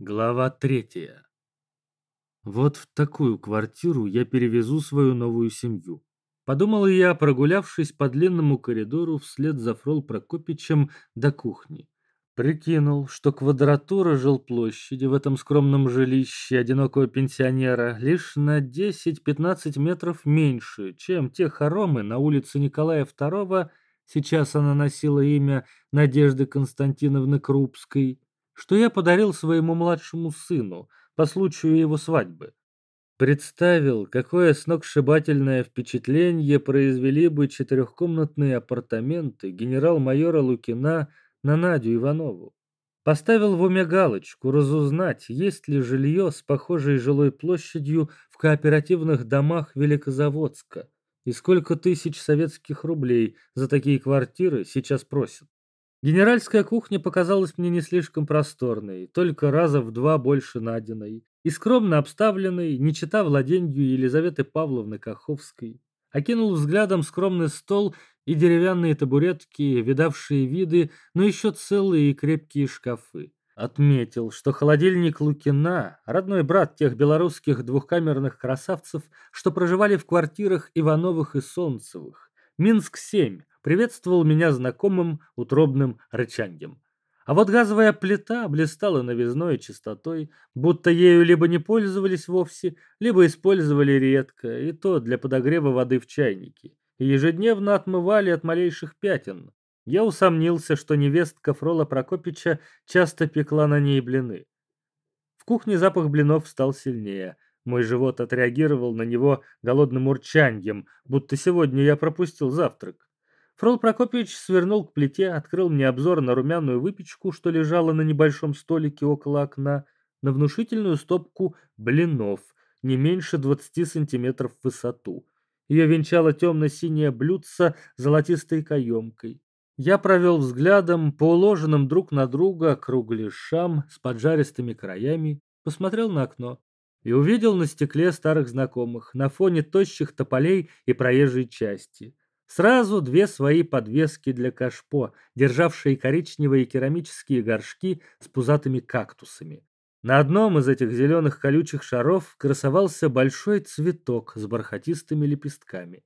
Глава третья. Вот в такую квартиру я перевезу свою новую семью. Подумал я, прогулявшись по длинному коридору вслед за Фрол Прокопичем до кухни. Прикинул, что квадратура жилплощади в этом скромном жилище одинокого пенсионера лишь на 10-15 метров меньше, чем те хоромы на улице Николая II, сейчас она носила имя Надежды Константиновны Крупской, что я подарил своему младшему сыну по случаю его свадьбы. Представил, какое сногсшибательное впечатление произвели бы четырехкомнатные апартаменты генерал-майора Лукина на Надю Иванову. Поставил в уме галочку разузнать, есть ли жилье с похожей жилой площадью в кооперативных домах Великозаводска и сколько тысяч советских рублей за такие квартиры сейчас просят. Генеральская кухня показалась мне не слишком просторной, только раза в два больше Надиной, и скромно обставленной, не чита владенью Елизаветы Павловны Каховской. Окинул взглядом скромный стол и деревянные табуретки, видавшие виды, но еще целые и крепкие шкафы. Отметил, что холодильник Лукина, родной брат тех белорусских двухкамерных красавцев, что проживали в квартирах Ивановых и Солнцевых. Минск-7, приветствовал меня знакомым утробным рычаньем. А вот газовая плита блистала новизной и чистотой, будто ею либо не пользовались вовсе, либо использовали редко, и то для подогрева воды в чайнике, и ежедневно отмывали от малейших пятен. Я усомнился, что невестка Фрола Прокопича часто пекла на ней блины. В кухне запах блинов стал сильнее. Мой живот отреагировал на него голодным урчаньем, будто сегодня я пропустил завтрак. Фрол Прокопьевич свернул к плите, открыл мне обзор на румяную выпечку, что лежала на небольшом столике около окна, на внушительную стопку блинов, не меньше 20 сантиметров в высоту. Ее венчало темно-синее блюдце золотистой каемкой. Я провел взглядом по уложенным друг на друга кругляшам с поджаристыми краями, посмотрел на окно и увидел на стекле старых знакомых на фоне тощих тополей и проезжей части. Сразу две свои подвески для кашпо, державшие коричневые керамические горшки с пузатыми кактусами. На одном из этих зеленых колючих шаров красовался большой цветок с бархатистыми лепестками.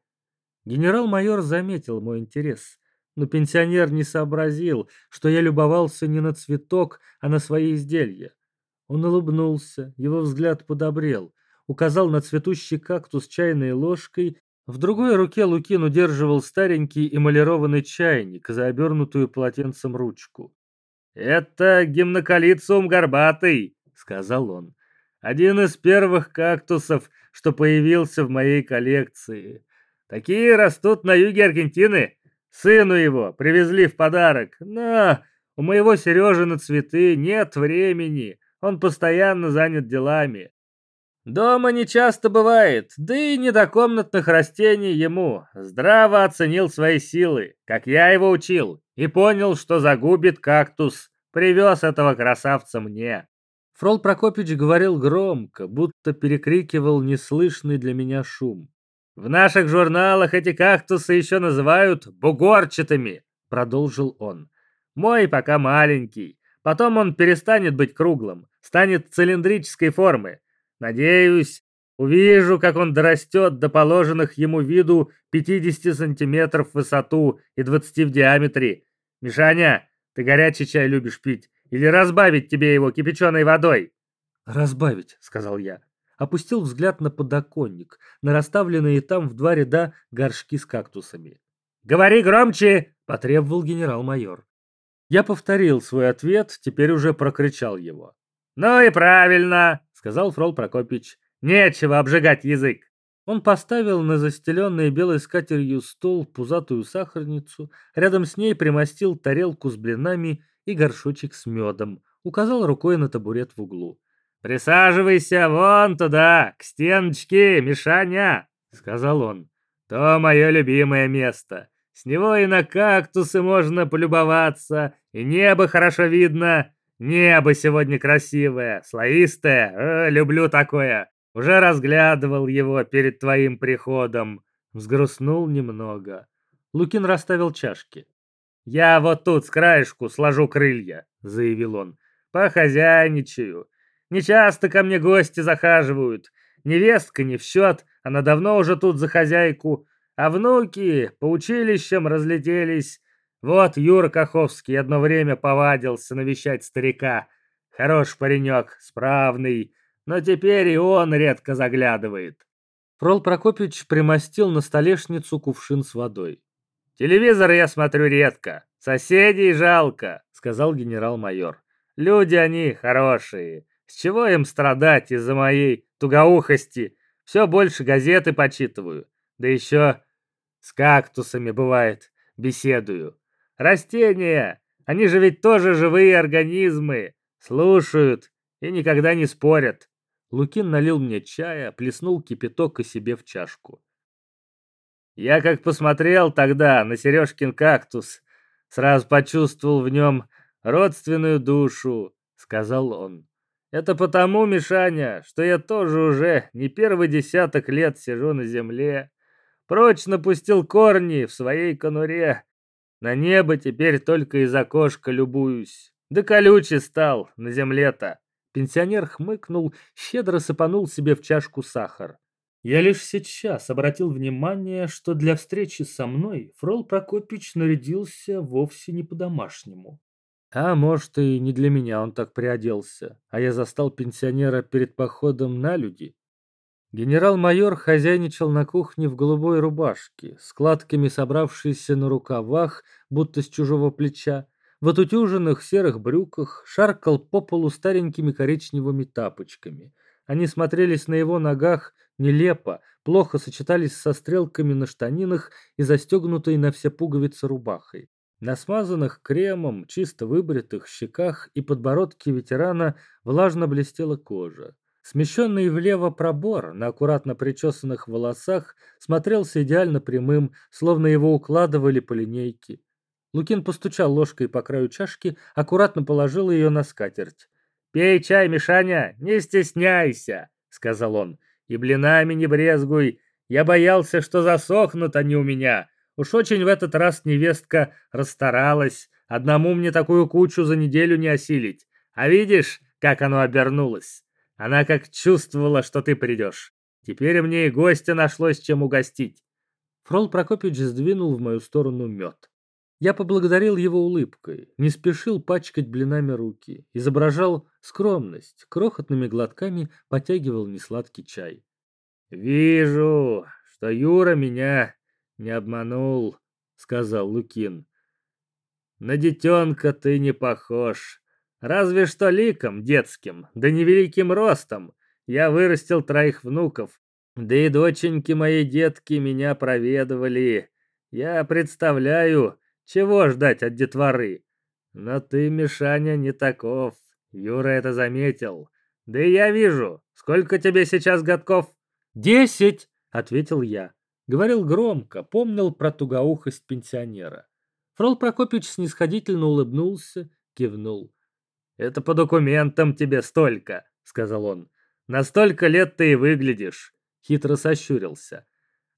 Генерал-майор заметил мой интерес, но пенсионер не сообразил, что я любовался не на цветок, а на свои изделия. Он улыбнулся, его взгляд подобрел, указал на цветущий кактус чайной ложкой в другой руке Лукин удерживал старенький эмалированный чайник за обернутую полотенцем ручку. «Это гимнокалициум горбатый», — сказал он. «Один из первых кактусов, что появился в моей коллекции. Такие растут на юге Аргентины. Сыну его привезли в подарок. Но у моего Сережи на цветы нет времени. Он постоянно занят делами. Дома не часто бывает, да и не до комнатных растений ему. Здраво оценил свои силы, как я его учил, и понял, что загубит кактус. Привез этого красавца мне. Фрол Прокопич говорил громко, будто перекрикивал неслышный для меня шум. «В наших журналах эти кактусы еще называют бугорчатыми», — продолжил он. «Мой пока маленький. Потом он перестанет быть круглым, станет цилиндрической формы. Надеюсь, увижу, как он дорастет до положенных ему виду 50 сантиметров в высоту и 20 в диаметре. Мишаня, ты горячий чай любишь пить? Или разбавить тебе его кипяченой водой?» «Разбавить», — сказал я. Опустил взгляд на подоконник, на расставленные там в два ряда горшки с кактусами. «Говори громче!» — потребовал генерал-майор. Я повторил свой ответ, теперь уже прокричал его. «Ну и правильно!» — сказал Фрол Прокопич. «Нечего обжигать язык!» Он поставил на застеленный белой скатерью стол пузатую сахарницу, рядом с ней примостил тарелку с блинами и горшочек с медом, указал рукой на табурет в углу. «Присаживайся вон туда, к стеночке, Мишаня!» — сказал он. «То мое любимое место. С него и на кактусы можно полюбоваться, и небо хорошо видно. Небо сегодня красивое, слоистое, э, люблю такое. Уже разглядывал его перед твоим приходом. Взгрустнул немного. Лукин расставил чашки. «Я вот тут с краешку сложу крылья», — заявил он. «Похозяйничаю. Нечасто ко мне гости захаживают. Невестка не в счет, она давно уже тут за хозяйку. А внуки по училищам разлетелись. Вот Юра Каховский одно время повадился навещать старика. Хорош паренек, справный, но теперь и он редко заглядывает. Фрол Прокопьевич примостил на столешницу кувшин с водой. «Телевизор я смотрю редко. Соседей жалко», — сказал генерал-майор. «Люди они хорошие. С чего им страдать из-за моей тугоухости? Все больше газеты почитываю. Да еще с кактусами, бывает, беседую. Растения, они же ведь тоже живые организмы. Слушают и никогда не спорят. Лукин налил мне чая, плеснул кипяток и себе в чашку. Я как посмотрел тогда на Сережкин кактус, сразу почувствовал в нем родственную душу, сказал он. Это потому, Мишаня, что я тоже уже не первый десяток лет сижу на земле, прочно пустил корни в своей конуре. На небо теперь только из окошка любуюсь. Да колючий стал на земле-то. Пенсионер хмыкнул, щедро сыпанул себе в чашку сахар. Я лишь сейчас обратил внимание, что для встречи со мной Фрол Прокопич нарядился вовсе не по-домашнему. А может, и не для меня он так приоделся, а я застал пенсионера перед походом на люди. Генерал-майор хозяйничал на кухне в голубой рубашке, складками собравшейся на рукавах, будто с чужого плеча, в отутюженных серых брюках шаркал по полу старенькими коричневыми тапочками. Они смотрелись на его ногах нелепо, плохо сочетались со стрелками на штанинах и застегнутой на все пуговицы рубахой. На смазанных кремом, чисто выбритых щеках и подбородке ветерана влажно блестела кожа. Смещенный влево пробор на аккуратно причесанных волосах смотрелся идеально прямым, словно его укладывали по линейке. Лукин постучал ложкой по краю чашки, аккуратно положил ее на скатерть. «Пей чай, Мишаня, не стесняйся!» — сказал он. «И блинами не брезгуй. Я боялся, что засохнут они у меня. Уж очень в этот раз невестка расстаралась. Одному мне такую кучу за неделю не осилить. А видишь, как оно обернулось? Она как чувствовала, что ты придешь. Теперь мне и гостя нашлось чем угостить». Фрол Прокопич сдвинул в мою сторону мед. Я поблагодарил его улыбкой, не спешил пачкать блинами руки, изображал скромность, крохотными глотками потягивал несладкий чай. «Вижу, что Юра меня не обманул», — сказал Лукин. «На детенка ты не похож. Разве что ликом детским, да невеликим ростом. Я вырастил троих внуков, да и доченьки мои детки меня проведывали. Я представляю, чего ждать от детворы? Но ты, Мишаня, не таков. Юра это заметил. Да и я вижу. Сколько тебе сейчас годков? Десять, ответил я. Говорил громко, помнил про тугоухость пенсионера. Фрол Прокопич снисходительно улыбнулся, кивнул. «Это по документам тебе столько», — сказал он. «На столько лет ты и выглядишь», — хитро сощурился.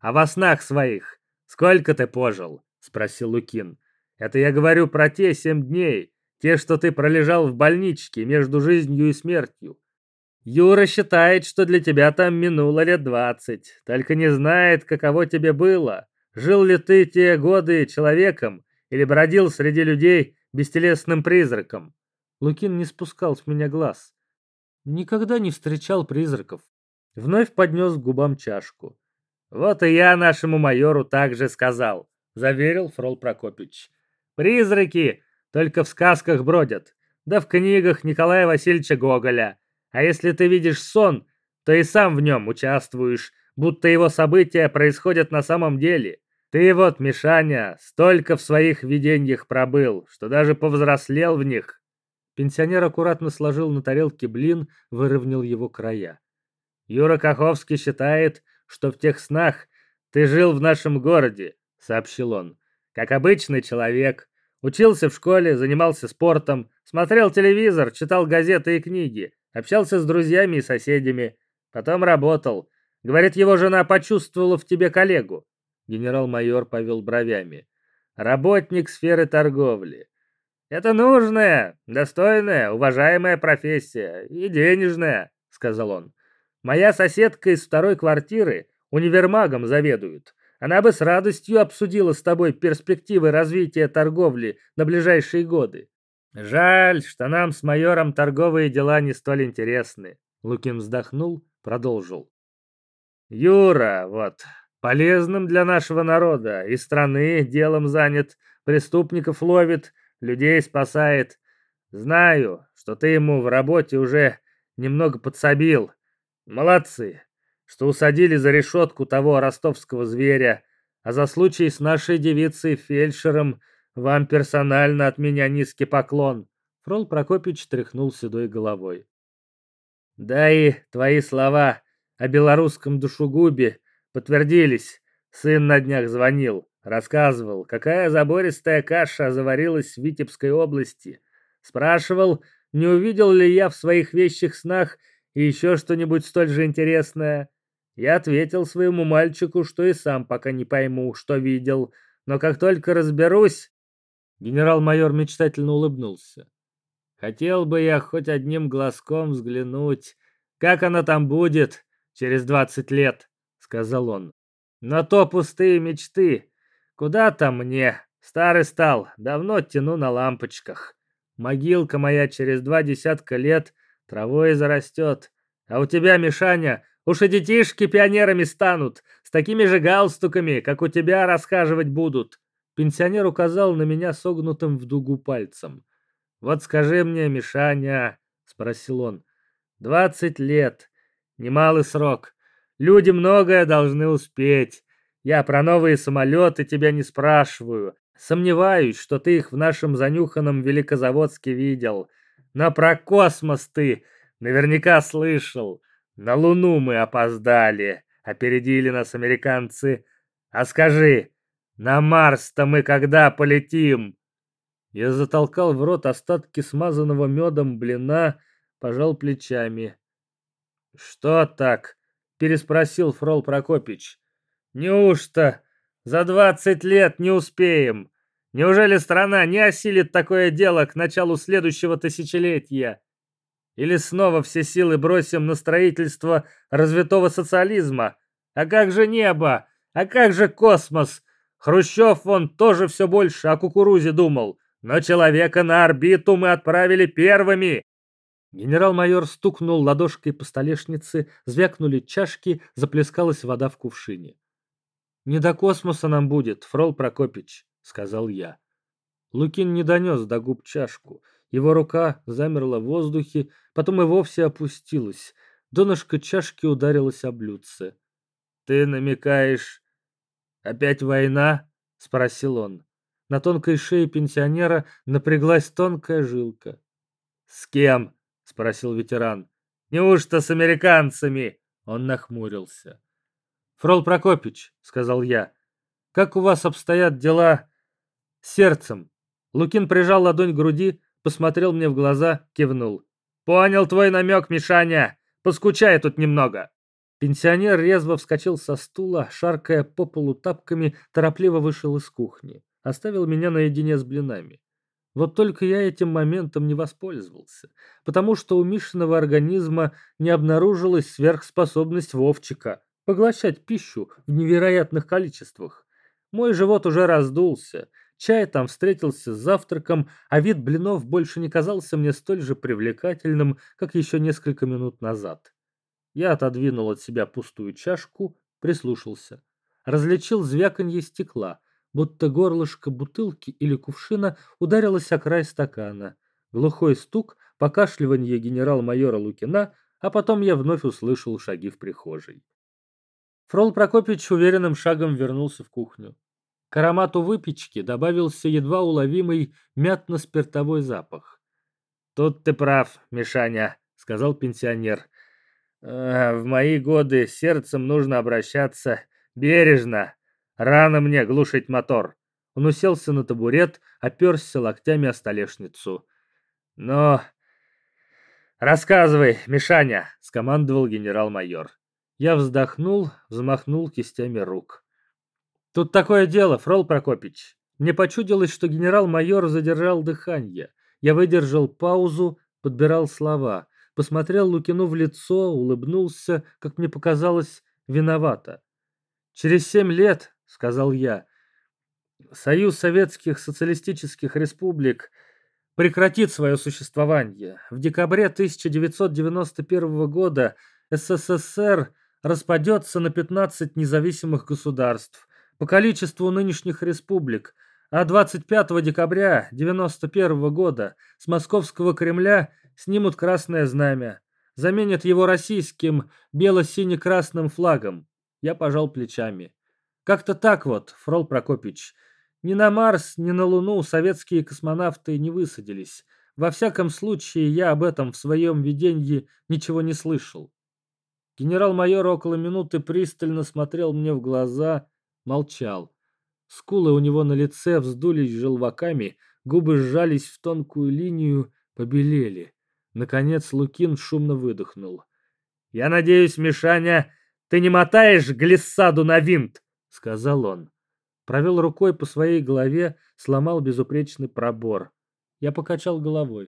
«А во снах своих сколько ты пожил?» — спросил Лукин. «Это я говорю про те семь дней, те, что ты пролежал в больничке между жизнью и смертью. Юра считает, что для тебя там минуло лет двадцать, только не знает, каково тебе было. Жил ли ты те годы человеком или бродил среди людей бестелесным призраком?» Лукин не спускал с меня глаз. Никогда не встречал призраков. Вновь поднес к губам чашку. «Вот и я нашему майору также сказал заверил Фрол Прокопич. Призраки только в сказках бродят, да в книгах Николая Васильевича Гоголя. А если ты видишь сон, то и сам в нем участвуешь, будто его события происходят на самом деле. Ты вот, Мишаня, столько в своих видениях пробыл, что даже повзрослел в них. Пенсионер аккуратно сложил на тарелке блин, выровнял его края. Юра Каховский считает, что в тех снах ты жил в нашем городе, сообщил он. «Как обычный человек. Учился в школе, занимался спортом, смотрел телевизор, читал газеты и книги, общался с друзьями и соседями. Потом работал. Говорит, его жена почувствовала в тебе коллегу». Генерал-майор повел бровями. «Работник сферы торговли. «Это нужная, достойная, уважаемая профессия и денежная», — сказал он. «Моя соседка из второй квартиры универмагом заведует. Она бы с радостью обсудила с тобой перспективы развития торговли на ближайшие годы. Жаль, что нам с майором торговые дела не столь интересны». Лукин вздохнул, продолжил. «Юра, вот, полезным для нашего народа и страны делом занят, преступников ловит, людей спасает. Знаю, что ты ему в работе уже немного подсобил. Молодцы, что усадили за решетку того ростовского зверя, а за случай с нашей девицей-фельдшером вам персонально от меня низкий поклон. Фрол Прокопич тряхнул седой головой. Да и твои слова о белорусском душегубе подтвердились. Сын на днях звонил. Рассказывал, какая забористая каша заварилась в Витебской области. Спрашивал, не увидел ли я в своих вещих снах и еще что-нибудь столь же интересное. Я ответил своему мальчику, что и сам пока не пойму, что видел, но как только разберусь... Генерал-майор мечтательно улыбнулся. Хотел бы я хоть одним глазком взглянуть, как она там будет через двадцать лет, сказал он. Но то пустые мечты, Куда там мне? Старый стал, давно тяну на лампочках. Могилка моя через два десятка лет травой зарастет. А у тебя, Мишаня, уж и детишки пионерами станут, с такими же галстуками, как у тебя расхаживать будут. Пенсионер указал на меня согнутым в дугу пальцем. «Вот скажи мне, Мишаня», — спросил он, — «двадцать лет, немалый срок. Люди многое должны успеть. Я про новые самолеты тебя не спрашиваю. Сомневаюсь, что ты их в нашем занюханном Великозаводске видел. Но про космос ты наверняка слышал. На Луну мы опоздали. Опередили нас американцы. А скажи, на Марс-то мы когда полетим?» Я затолкал в рот остатки смазанного медом блина, пожал плечами. «Что так?» — переспросил Фрол Прокопич. Неужто за двадцать лет не успеем? Неужели страна не осилит такое дело к началу следующего тысячелетия? Или снова все силы бросим на строительство развитого социализма? А как же небо? А как же космос? Хрущев вон тоже все больше о кукурузе думал. Но человека на орбиту мы отправили первыми. Генерал-майор стукнул ладошкой по столешнице, звякнули чашки, заплескалась вода в кувшине. «Не до космоса нам будет, Фрол Прокопич», — сказал я. Лукин не донес до губ чашку. Его рука замерла в воздухе, потом и вовсе опустилась. Донышко чашки ударилось об блюдце. «Ты намекаешь, опять война?» — спросил он. На тонкой шее пенсионера напряглась тонкая жилка. «С кем?» — спросил ветеран. «Неужто с американцами?» Он нахмурился. «Фрол Прокопич», — сказал я, — «как у вас обстоят дела с сердцем?» Лукин прижал ладонь к груди, посмотрел мне в глаза, кивнул. «Понял твой намек, Мишаня! Поскучай тут немного!» Пенсионер резво вскочил со стула, шаркая по полу тапками, торопливо вышел из кухни. Оставил меня наедине с блинами. Вот только я этим моментом не воспользовался, потому что у Мишиного организма не обнаружилась сверхспособность Вовчика поглощать пищу в невероятных количествах. Мой живот уже раздулся, чай там встретился с завтраком, а вид блинов больше не казался мне столь же привлекательным, как еще несколько минут назад. Я отодвинул от себя пустую чашку, прислушался. Различил звяканье стекла, будто горлышко бутылки или кувшина ударилось о край стакана. Глухой стук, покашливание генерал-майора Лукина, а потом я вновь услышал шаги в прихожей. Фрол Прокопич уверенным шагом вернулся в кухню. К аромату выпечки добавился едва уловимый мятно-спиртовой запах. «Тут ты прав, Мишаня», — сказал пенсионер. «В мои годы сердцем нужно обращаться бережно. Рано мне глушить мотор». Он уселся на табурет, оперся локтями о столешницу. «Но...» «Рассказывай, Мишаня», — скомандовал генерал-майор. Я вздохнул, взмахнул кистями рук. «Тут такое дело, Фрол Прокопич. Мне почудилось, что генерал-майор задержал дыхание. Я выдержал паузу, подбирал слова, посмотрел Лукину в лицо, улыбнулся, как мне показалось, виновато. «Через семь лет, — сказал я, — Союз Советских Социалистических Республик прекратит свое существование. В декабре 1991 года СССР распадется на 15 независимых государств по количеству нынешних республик, а 25 декабря 1991 года с московского Кремля снимут красное знамя, заменят его российским бело-сине-красным флагом. Я пожал плечами. Как-то так вот, Фрол Прокопич. Ни на Марс, ни на Луну советские космонавты не высадились. Во всяком случае, я об этом в своем видении ничего не слышал. Генерал-майор около минуты пристально смотрел мне в глаза, молчал. Скулы у него на лице вздулись желваками, губы сжались в тонкую линию, побелели. Наконец Лукин шумно выдохнул. «Я надеюсь, Мишаня, ты не мотаешь глиссаду на винт?» — сказал он. Провел рукой по своей голове, сломал безупречный пробор. Я покачал головой.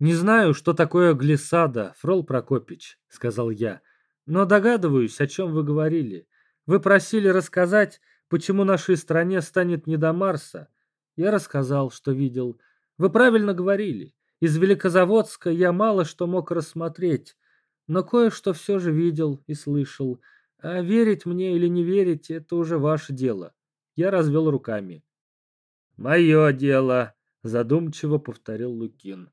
«Не знаю, что такое глиссада, Фрол Прокопич», — сказал я, — «но догадываюсь, о чем вы говорили. Вы просили рассказать, почему нашей стране станет не до Марса. Я рассказал, что видел. Вы правильно говорили. Из Великозаводска я мало что мог рассмотреть, но кое-что все же видел и слышал. А верить мне или не верить — это уже ваше дело. Я развел руками. «Мое дело», — задумчиво повторил Лукин.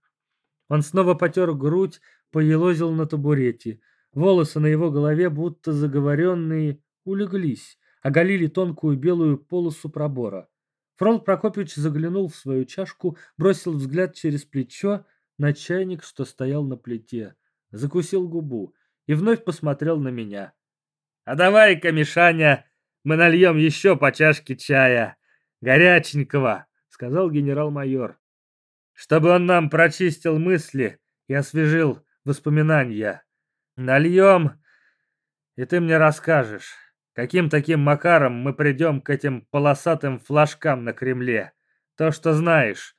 Он снова потер грудь, поелозил на табурете. Волосы на его голове, будто заговоренные, улеглись оголили тонкую белую полосу пробора. Фрол Прокопьевич заглянул в свою чашку, бросил взгляд через плечо на чайник, что стоял на плите, закусил губу и вновь посмотрел на меня. «А давай-ка, Мишаня, мы нальем еще по чашке чая, горяченького», — сказал генерал-майор, «чтобы он нам прочистил мысли и освежил воспоминания. Нальем, и ты мне расскажешь». Каким таким макаром мы придем к этим полосатым флажкам на Кремле? То, что знаешь.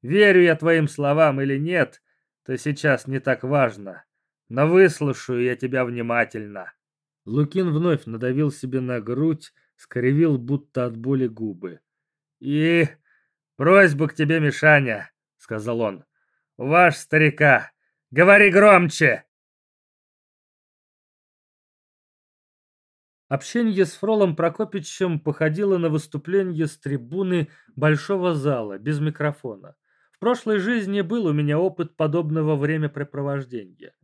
Верю я твоим словам или нет, то сейчас не так важно. Но выслушаю я тебя внимательно. Лукин вновь надавил себе на грудь, скривил будто от боли губы. «И просьба к тебе, Мишаня», — сказал он. «Ваш старика, говори громче!» Общение с Фролом Прокопичем походило на выступление с трибуны большого зала, без микрофона. В прошлой жизни был у меня опыт подобного времяпрепровождения.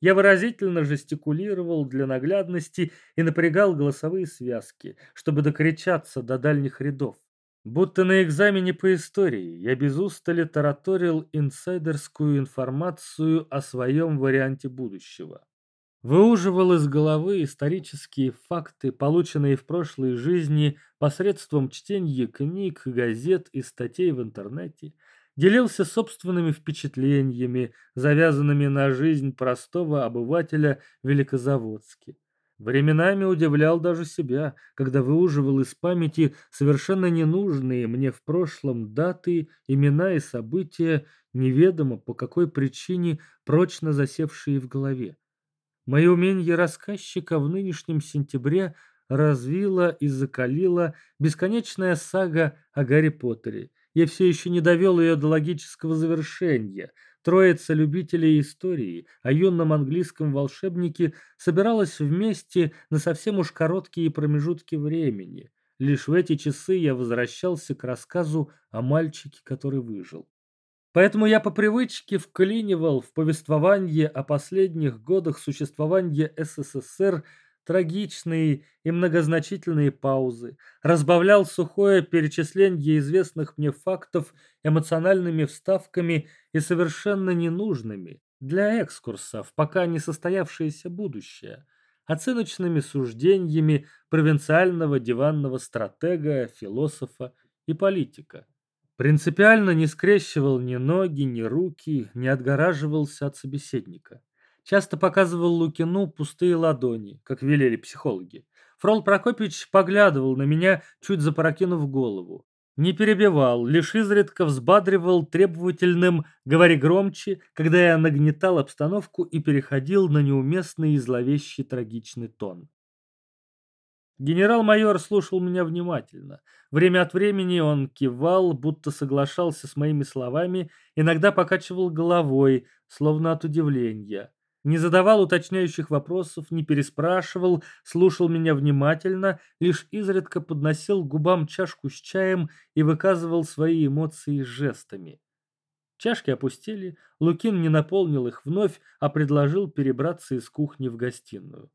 Я выразительно жестикулировал для наглядности и напрягал голосовые связки, чтобы докричаться до дальних рядов. Будто на экзамене по истории я без устали тараторил инсайдерскую информацию о своем варианте будущего выуживал из головы исторические факты, полученные в прошлой жизни посредством чтения книг, газет и статей в интернете, делился собственными впечатлениями, завязанными на жизнь простого обывателя Великозаводски. Временами удивлял даже себя, когда выуживал из памяти совершенно ненужные мне в прошлом даты, имена и события, неведомо по какой причине прочно засевшие в голове. Мое умение рассказчика в нынешнем сентябре развила и закалила бесконечная сага о Гарри Поттере. Я все еще не довел ее до логического завершения. Троица любителей истории о юном английском волшебнике собиралась вместе на совсем уж короткие промежутки времени. Лишь в эти часы я возвращался к рассказу о мальчике, который выжил. Поэтому я по привычке вклинивал в повествование о последних годах существования СССР трагичные и многозначительные паузы, разбавлял сухое перечисление известных мне фактов эмоциональными вставками и совершенно ненужными для экскурса в пока не состоявшееся будущее, оценочными суждениями провинциального диванного стратега, философа и политика. Принципиально не скрещивал ни ноги, ни руки, не отгораживался от собеседника. Часто показывал Лукину пустые ладони, как велели психологи. Фрол Прокопич поглядывал на меня, чуть запрокинув голову. Не перебивал, лишь изредка взбадривал требовательным «говори громче», когда я нагнетал обстановку и переходил на неуместный и зловещий трагичный тон. Генерал-майор слушал меня внимательно. Время от времени он кивал, будто соглашался с моими словами, иногда покачивал головой, словно от удивления. Не задавал уточняющих вопросов, не переспрашивал, слушал меня внимательно, лишь изредка подносил к губам чашку с чаем и выказывал свои эмоции жестами. Чашки опустили, Лукин не наполнил их вновь, а предложил перебраться из кухни в гостиную.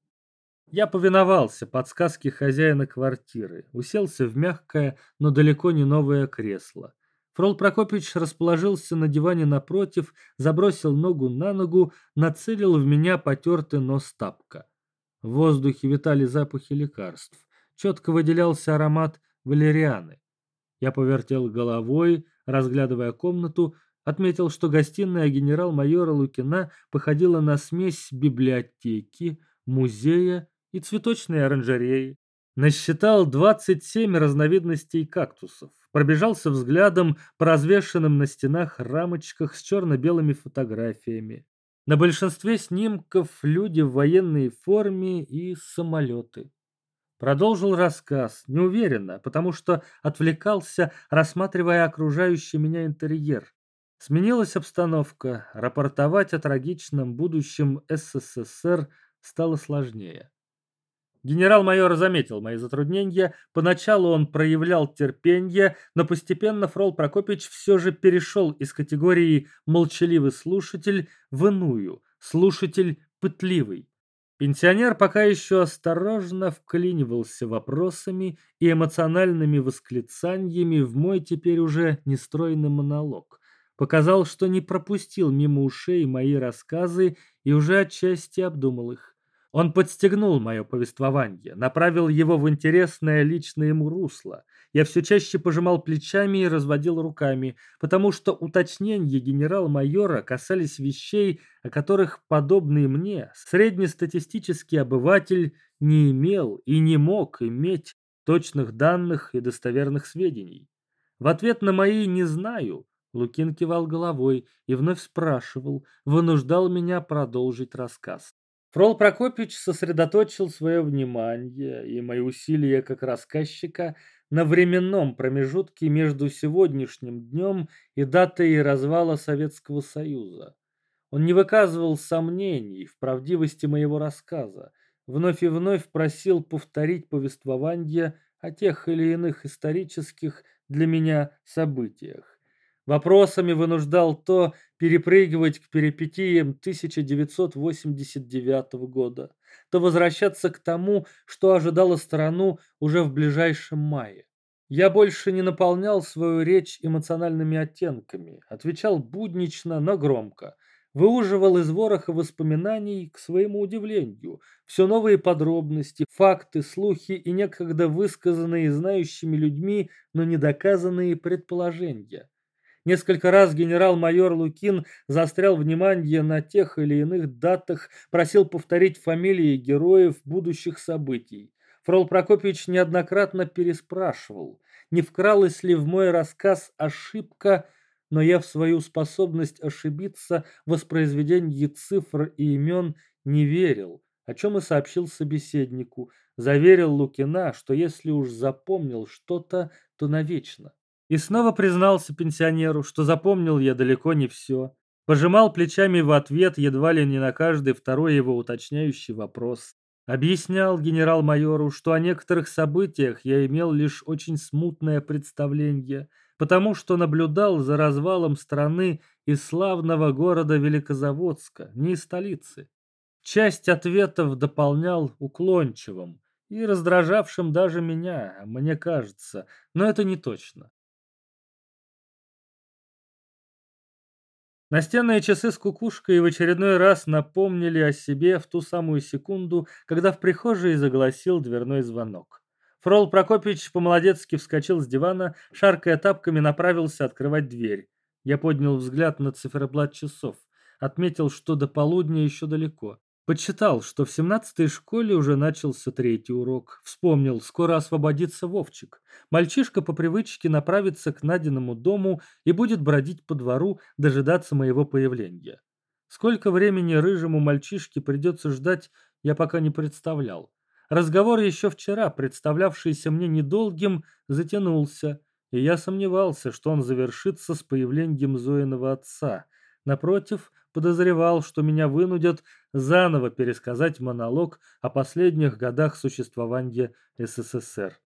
Я повиновался подсказке хозяина квартиры, уселся в мягкое, но далеко не новое кресло. Фрол Прокопич расположился на диване напротив, забросил ногу на ногу, нацелил в меня потертый нос тапка. В воздухе витали запахи лекарств. Четко выделялся аромат валерианы. Я повертел головой, разглядывая комнату, отметил, что гостиная генерал-майора Лукина походила на смесь библиотеки, музея и цветочной оранжереи. Насчитал 27 разновидностей кактусов. Пробежался взглядом по развешенным на стенах рамочках с черно-белыми фотографиями. На большинстве снимков люди в военной форме и самолеты. Продолжил рассказ, неуверенно, потому что отвлекался, рассматривая окружающий меня интерьер. Сменилась обстановка, рапортовать о трагичном будущем СССР стало сложнее. Генерал-майор заметил мои затруднения. Поначалу он проявлял терпение, но постепенно Фрол Прокопич все же перешел из категории «молчаливый слушатель» в иную «слушатель пытливый». Пенсионер пока еще осторожно вклинивался вопросами и эмоциональными восклицаниями в мой теперь уже нестройный монолог. Показал, что не пропустил мимо ушей мои рассказы и уже отчасти обдумал их. Он подстегнул мое повествование, направил его в интересное личное ему русло. Я все чаще пожимал плечами и разводил руками, потому что уточнения генерал-майора касались вещей, о которых, подобный мне, среднестатистический обыватель не имел и не мог иметь точных данных и достоверных сведений. В ответ на мои «не знаю» Лукин кивал головой и вновь спрашивал, вынуждал меня продолжить рассказ. Фрол Прокопич сосредоточил свое внимание и мои усилия как рассказчика на временном промежутке между сегодняшним днем и датой развала Советского Союза. Он не выказывал сомнений в правдивости моего рассказа, вновь и вновь просил повторить повествование о тех или иных исторических для меня событиях. Вопросами вынуждал то перепрыгивать к перипетиям 1989 года, то возвращаться к тому, что ожидало страну уже в ближайшем мае. Я больше не наполнял свою речь эмоциональными оттенками, отвечал буднично, но громко, выуживал из вороха воспоминаний, к своему удивлению, все новые подробности, факты, слухи и некогда высказанные знающими людьми, но недоказанные предположения. Несколько раз генерал-майор Лукин заострял внимание на тех или иных датах, просил повторить фамилии героев будущих событий. Фрол Прокопьевич неоднократно переспрашивал, не вкралась ли в мой рассказ ошибка, но я в свою способность ошибиться в воспроизведении цифр и имен не верил, о чем и сообщил собеседнику. Заверил Лукина, что если уж запомнил что-то, то навечно. И снова признался пенсионеру, что запомнил я далеко не все. Пожимал плечами в ответ едва ли не на каждый второй его уточняющий вопрос. Объяснял генерал-майору, что о некоторых событиях я имел лишь очень смутное представление, потому что наблюдал за развалом страны из славного города Великозаводска, не из столицы. Часть ответов дополнял уклончивым и раздражавшим даже меня, мне кажется, но это не точно. Настенные часы с кукушкой в очередной раз напомнили о себе в ту самую секунду, когда в прихожей загласил дверной звонок. Фрол Прокопьевич по-молодецки вскочил с дивана, шаркая тапками направился открывать дверь. Я поднял взгляд на циферблат часов. Отметил, что до полудня еще далеко. Почитал, что в семнадцатой школе уже начался третий урок. Вспомнил, скоро освободится Вовчик. Мальчишка по привычке направится к Надиному дому и будет бродить по двору, дожидаться моего появления. Сколько времени рыжему мальчишке придется ждать, я пока не представлял. Разговор еще вчера, представлявшийся мне недолгим, затянулся, и я сомневался, что он завершится с появлением Зоиного отца. Напротив, подозревал, что меня вынудят заново пересказать монолог о последних годах существования СССР.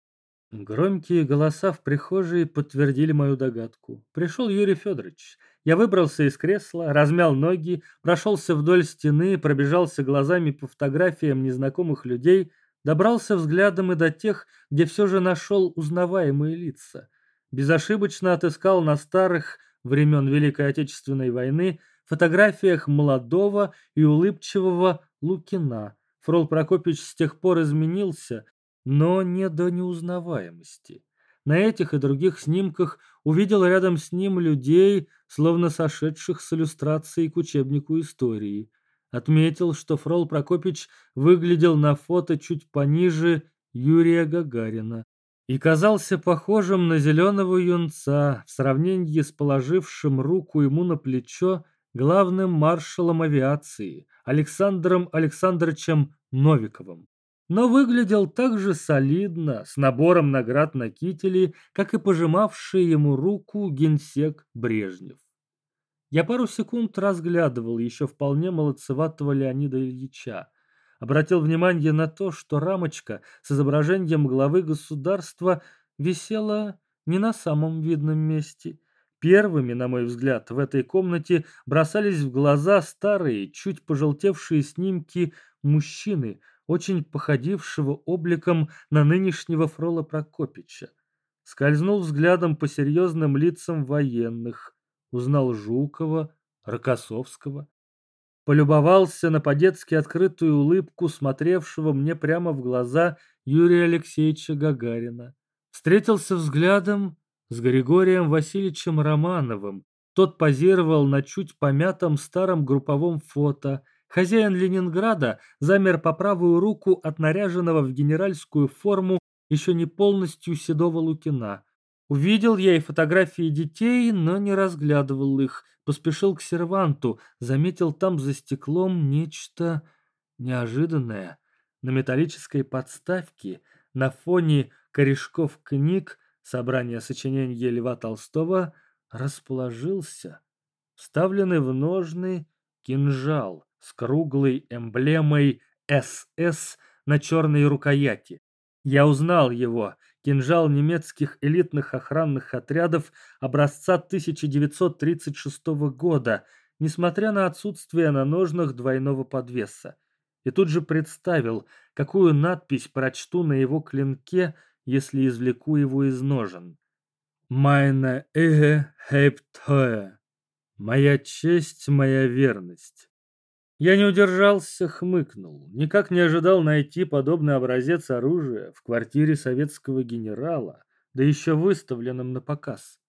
Громкие голоса в прихожей подтвердили мою догадку. Пришел Юрий Федорович. Я выбрался из кресла, размял ноги, прошелся вдоль стены, пробежался глазами по фотографиям незнакомых людей, добрался взглядом и до тех, где все же нашел узнаваемые лица. Безошибочно отыскал на старых времен Великой Отечественной войны фотографиях молодого и улыбчивого Лукина. Фрол Прокопич с тех пор изменился, но не до неузнаваемости. На этих и других снимках увидел рядом с ним людей, словно сошедших с иллюстрацией к учебнику истории. Отметил, что Фрол Прокопич выглядел на фото чуть пониже Юрия Гагарина и казался похожим на зеленого юнца в сравнении с положившим руку ему на плечо главным маршалом авиации Александром Александровичем Новиковым. Но выглядел так же солидно, с набором наград на кителе, как и пожимавший ему руку генсек Брежнев. Я пару секунд разглядывал еще вполне молодцеватого Леонида Ильича. Обратил внимание на то, что рамочка с изображением главы государства висела не на самом видном месте – Первыми, на мой взгляд, в этой комнате бросались в глаза старые, чуть пожелтевшие снимки мужчины, очень походившего обликом на нынешнего Фрола Прокопича. Скользнул взглядом по серьезным лицам военных, узнал Жукова, Рокоссовского. Полюбовался на по-детски открытую улыбку, смотревшего мне прямо в глаза Юрия Алексеевича Гагарина. Встретился взглядом с Григорием Васильевичем Романовым. Тот позировал на чуть помятом старом групповом фото. Хозяин Ленинграда замер по правую руку от наряженного в генеральскую форму еще не полностью седого Лукина. Увидел я и фотографии детей, но не разглядывал их. Поспешил к серванту, заметил там за стеклом нечто неожиданное. На металлической подставке, на фоне корешков книг, собрания сочинений Льва Толстого расположился вставленный в ножны кинжал с круглой эмблемой СС на черной рукояти. Я узнал его, кинжал немецких элитных охранных отрядов образца 1936 года, несмотря на отсутствие на ножнах двойного подвеса. И тут же представил, какую надпись прочту на его клинке – если извлеку его из ножен. «Meine Ehe hebt teuer» — «Моя честь, моя верность». Я не удержался, хмыкнул. Никак не ожидал найти подобный образец оружия в квартире советского генерала, да еще выставленном на показ.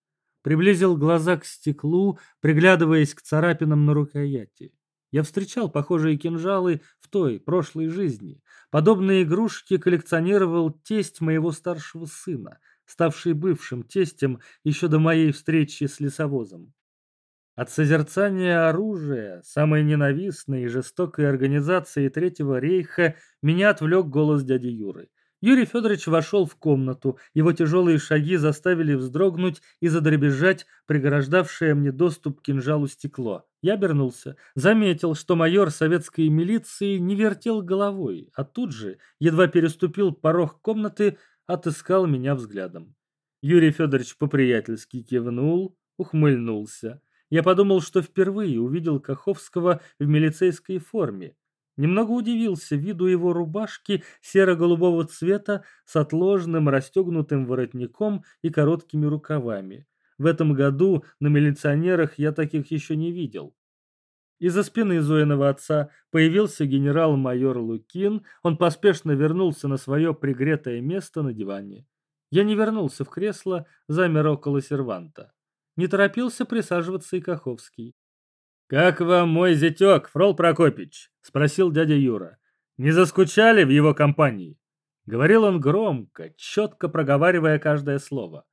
Приблизил глаза к стеклу, приглядываясь к царапинам на рукояти. Я встречал похожие кинжалы в той, прошлой жизни. Подобные игрушки коллекционировал тесть моего старшего сына, ставший бывшим тестем еще до моей встречи с лесовозом. От созерцания оружия, самой ненавистной и жестокой организации Третьего рейха, меня отвлек голос дяди Юры. Юрий Федорович вошел в комнату, его тяжелые шаги заставили вздрогнуть и задребезжать преграждавшее мне доступ к кинжалу стекло. Я обернулся, заметил, что майор советской милиции не вертел головой, а тут же, едва переступил порог комнаты, отыскал меня взглядом. Юрий Федорович по-приятельски кивнул, ухмыльнулся. Я подумал, что впервые увидел Каховского в милицейской форме. Немного удивился виду его рубашки серо-голубого цвета с отложенным расстегнутым воротником и короткими рукавами. В этом году на милиционерах я таких еще не видел. Из-за спины Зоиного отца появился генерал-майор Лукин. Он поспешно вернулся на свое пригретое место на диване. Я не вернулся в кресло, замер около серванта. Не торопился присаживаться и Каховский. «Как вам мой зятек, Фрол Прокопич?» — спросил дядя Юра. «Не заскучали в его компании?» Говорил он громко, четко проговаривая каждое слово.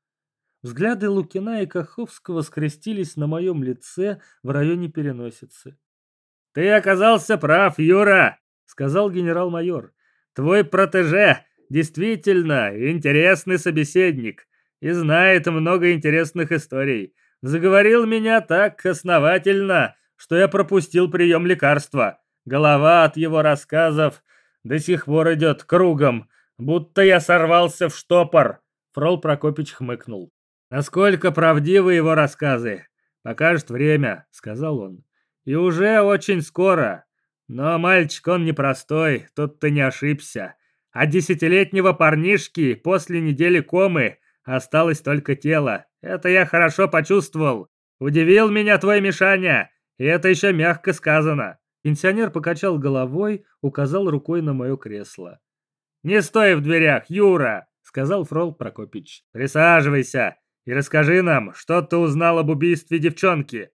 Взгляды Лукина и Каховского скрестились на моем лице в районе переносицы. «Ты оказался прав, Юра!» — сказал генерал-майор. «Твой протеже действительно интересный собеседник и знает много интересных историй. Заговорил меня так основательно, что я пропустил прием лекарства. Голова от его рассказов до сих пор идет кругом, будто я сорвался в штопор. Фрол Прокопич хмыкнул. «Насколько правдивы его рассказы? Покажет время», — сказал он. «И уже очень скоро. Но мальчик он непростой, тут ты не ошибся. А десятилетнего парнишки после недели комы осталось только тело. Это я хорошо почувствовал. Удивил меня твой Мишаня, и это еще мягко сказано». Пенсионер покачал головой, указал рукой на мое кресло. «Не стой в дверях, Юра!» — сказал Фрол Прокопич. «Присаживайся и расскажи нам, что ты узнал об убийстве девчонки».